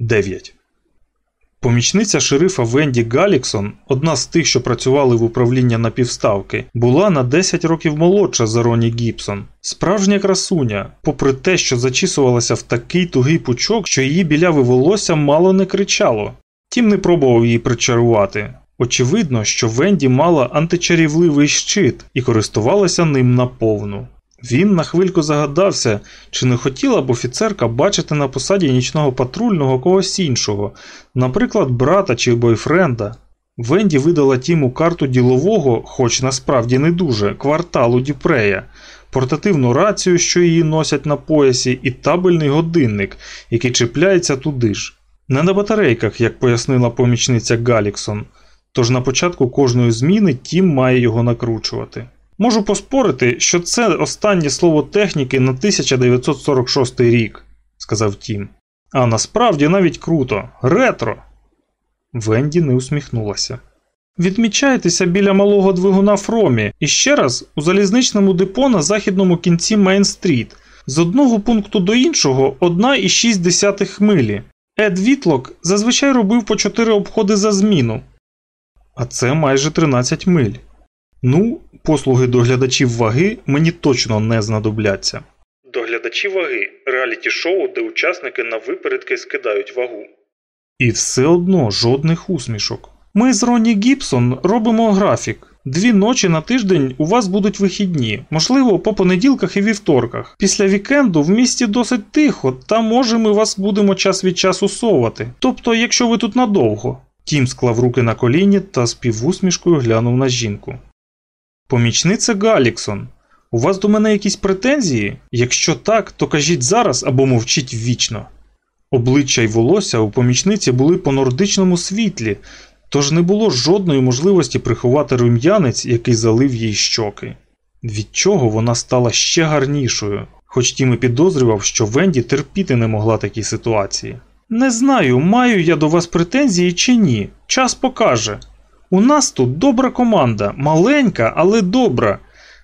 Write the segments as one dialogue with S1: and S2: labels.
S1: 9. Помічниця шерифа Венді Галіксон, одна з тих, що працювали в управління напівставки, була на 10 років молодша за Роні Гібсон. Справжня красуня, попри те, що зачісувалася в такий тугий пучок, що її біляве волосся мало не кричало. Тім не пробував її причарувати. Очевидно, що Венді мала античарівливий щит і користувалася ним наповну. Він на хвильку загадався, чи не хотіла б офіцерка бачити на посаді нічного патрульного когось іншого, наприклад, брата чи бойфренда. Венді видала Тіму карту ділового, хоч насправді не дуже, кварталу Дюпрея, портативну рацію, що її носять на поясі, і табельний годинник, який чіпляється туди ж. Не на батарейках, як пояснила помічниця Галіксон, тож на початку кожної зміни Тім має його накручувати. Можу поспорити, що це останнє слово техніки на 1946 рік, сказав Тім. А насправді навіть круто, ретро. Венді не усміхнулася. Відмічайтеся біля малого двигуна Фромі і ще раз у залізничному депо на західному кінці Мейн-стріт. З одного пункту до іншого 1,6 милі. Ед Вітлок зазвичай робив по 4 обходи за зміну. А це майже 13 миль. Ну, послуги доглядачів ваги мені точно не знадобляться. Доглядачі ваги реаліті шоу, де учасники на випередки скидають вагу. І все одно жодних усмішок. Ми з Ронні Гібсон робимо графік. Дві ночі на тиждень у вас будуть вихідні, можливо, по понеділках і вівторках. Після вікенду в місті досить тихо, та може ми вас будемо час від часу совати. Тобто, якщо ви тут надовго. Тім склав руки на коліні та з півусмішкою глянув на жінку. Помічниця Галіксон, у вас до мене якісь претензії? Якщо так, то кажіть зараз або мовчіть вічно. Обличчя й волосся у помічниці були по нордичному світлі, тож не було жодної можливості приховати рум'янець, який залив їй щоки. Від чого вона стала ще гарнішою, хоч тім і підозрював, що Венді терпіти не могла такій ситуації. Не знаю, маю я до вас претензії чи ні. Час покаже. У нас тут добра команда, маленька, але добра.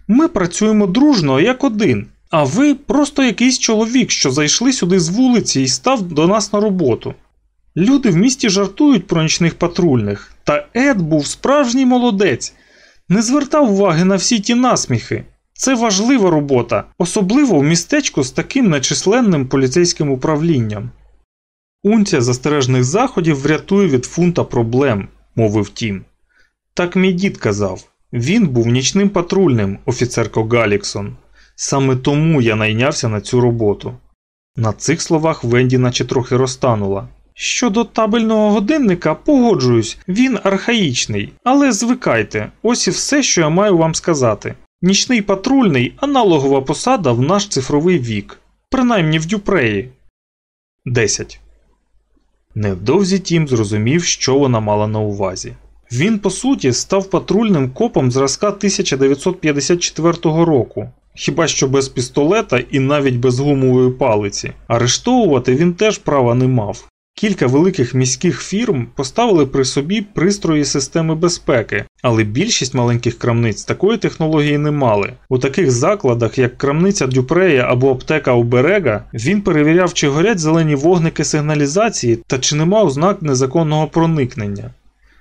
S1: Ми працюємо дружно як один. А ви просто якийсь чоловік, що зайшли сюди з вулиці і став до нас на роботу. Люди в місті жартують про нічних патрульних, та Ед був справжній молодець, не звертав уваги на всі ті насміхи. Це важлива робота, особливо в містечку з таким нечисленним поліцейським управлінням. Унція застережних заходів врятує від фунта проблем, мовив Тім. Так мій дід казав. Він був нічним патрульним, офіцерко Галіксон. Саме тому я найнявся на цю роботу. На цих словах Венді наче трохи розтанула. Щодо табельного годинника, погоджуюсь, він архаїчний, але звикайте, ось і все, що я маю вам сказати. Нічний патрульний аналогова посада в наш цифровий вік, принаймні в Дюпреї. 10. Невдовзі Тім зрозумів, що вона мала на увазі. Він, по суті, став патрульним копом зразка 1954 року, хіба що без пістолета і навіть без гумової палиці. Арештовувати він теж права не мав. Кілька великих міських фірм поставили при собі пристрої системи безпеки, але більшість маленьких крамниць такої технології не мали. У таких закладах, як крамниця Дюпрея або аптека Оберега, він перевіряв, чи горять зелені вогники сигналізації та чи нема ознак незаконного проникнення.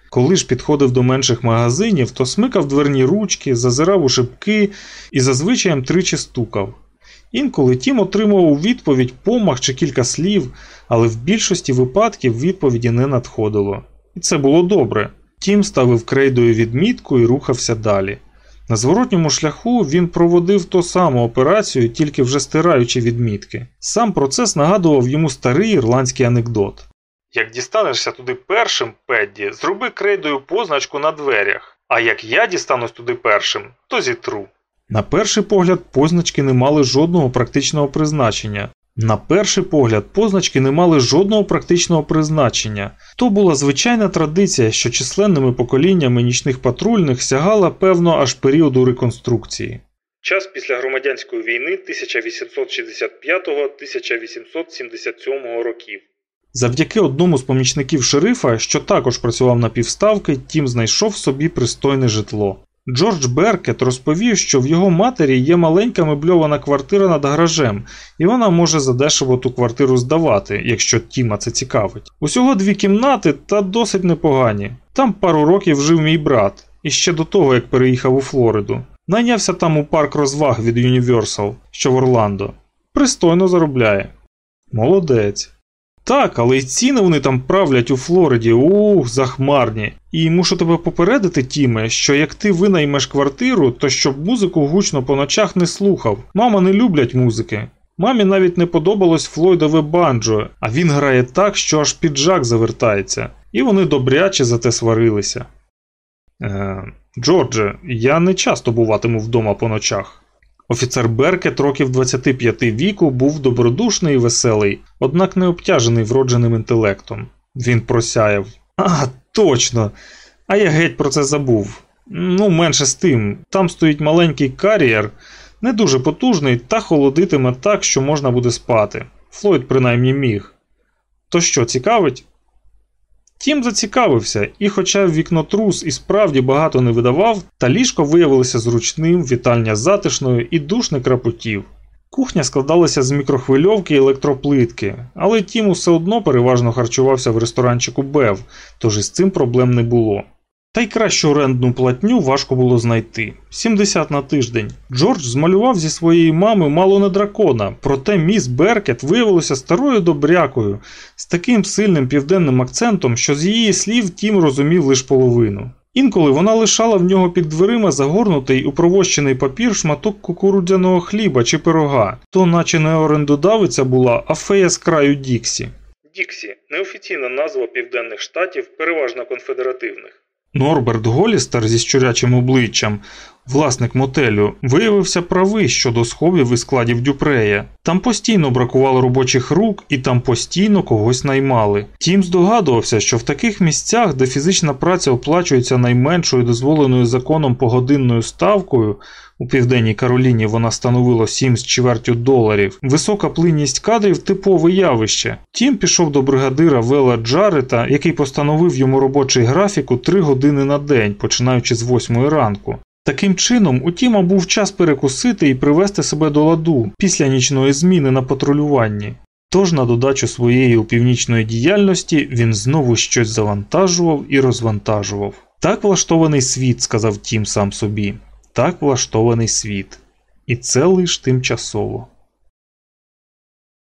S1: Коли ж підходив до менших магазинів, то смикав дверні ручки, зазирав у шибки і зазвичай тричі стукав. Інколи тім отримував відповідь помах чи кілька слів, але в більшості випадків відповіді не надходило. І це було добре. Тім ставив крейдою відмітку і рухався далі. На зворотньому шляху він проводив ту саму операцію, тільки вже стираючи відмітки. Сам процес нагадував йому старий ірландський анекдот. Як дістанешся туди першим, Педді, зроби крейдою позначку на дверях, а як я дістанусь туди першим, то зітру. На перший погляд, позначки не мали жодного практичного призначення. На перший погляд, позначки не мали жодного практичного призначення. То була звичайна традиція, що численними поколіннями нічних патрульних сягала певно аж періоду реконструкції. Час після громадянської війни 1865-1877 років. Завдяки одному з помічників шерифа, що також працював на півставки, Тім знайшов собі пристойне житло. Джордж Беркет розповів, що в його матері є маленька мебльована квартира над гаражем, і вона може задешево ту квартиру здавати, якщо Тіма це цікавить. Усього дві кімнати та досить непогані. Там пару років жив мій брат, і ще до того, як переїхав у Флориду. Найнявся там у парк розваг від Universal, що в Орландо. Пристойно заробляє. Молодець. Так, але й ціни вони там правлять у Флориді, ух, захмарні. І мушу тебе попередити, Тіме, що як ти винаймеш квартиру, то щоб музику гучно по ночах не слухав. Мама не люблять музики. Мамі навіть не подобалось Флойдове банджо, а він грає так, що аж піджак завертається, і вони добряче за те сварилися. Е, Джордже, я не часто буватиму вдома по ночах. Офіцер Беркет років 25 віку був добродушний і веселий, однак не обтяжений вродженим інтелектом. Він просяяв. А, точно! А я геть про це забув. Ну, менше з тим, там стоїть маленький кар'єр, не дуже потужний, та холодитиме так, що можна буде спати. Флойд принаймні міг. То що, цікавить? Тім зацікавився, і, хоча вікнотрус і справді багато не видавав, та ліжко виявилося зручним, вітальня затишною і душ крапотів. Кухня складалася з мікрохвильовки і електроплитки, але Тім усе одно переважно харчувався в ресторанчику Бев, тож із цим проблем не було. Та й кращу орендну платню важко було знайти 70 на тиждень. Джордж змалював зі своєї мами мало не дракона, проте міс Беркет виявилася старою добрякою, з таким сильним південним акцентом, що з її слів Тім розумів лише половину. Інколи вона лишала в нього під дверима загорнутий у провощений папір шматок кукурудзяного хліба чи пирога, то наче не орендодавиця була, а фея з краю Діксі. Діксі неофіційна назва південних штатів, переважно конфедеративних. Норберт Голістер зі щурячим обличчям, власник мотелю, виявився правий щодо сховів і складів Дюпрея. Там постійно бракувало робочих рук і там постійно когось наймали. Тім здогадувався, що в таких місцях, де фізична праця оплачується найменшою дозволеною законом погодинною ставкою, у південній Кароліні вона становила 7 з чвертю доларів. Висока плинність кадрів типове явище. Тім пішов до бригадира Вела Джарета, який постановив йому робочий графік у 3 години на день, починаючи з 8 ранку. Таким чином, у Тіма був час перекусити і привести себе до ладу після нічної зміни на патрулюванні. Тож на додачу своєї північної діяльності він знову щось завантажував і розвантажував. Так влаштований світ, сказав Тім сам собі так влаштований світ, і це лише тимчасово.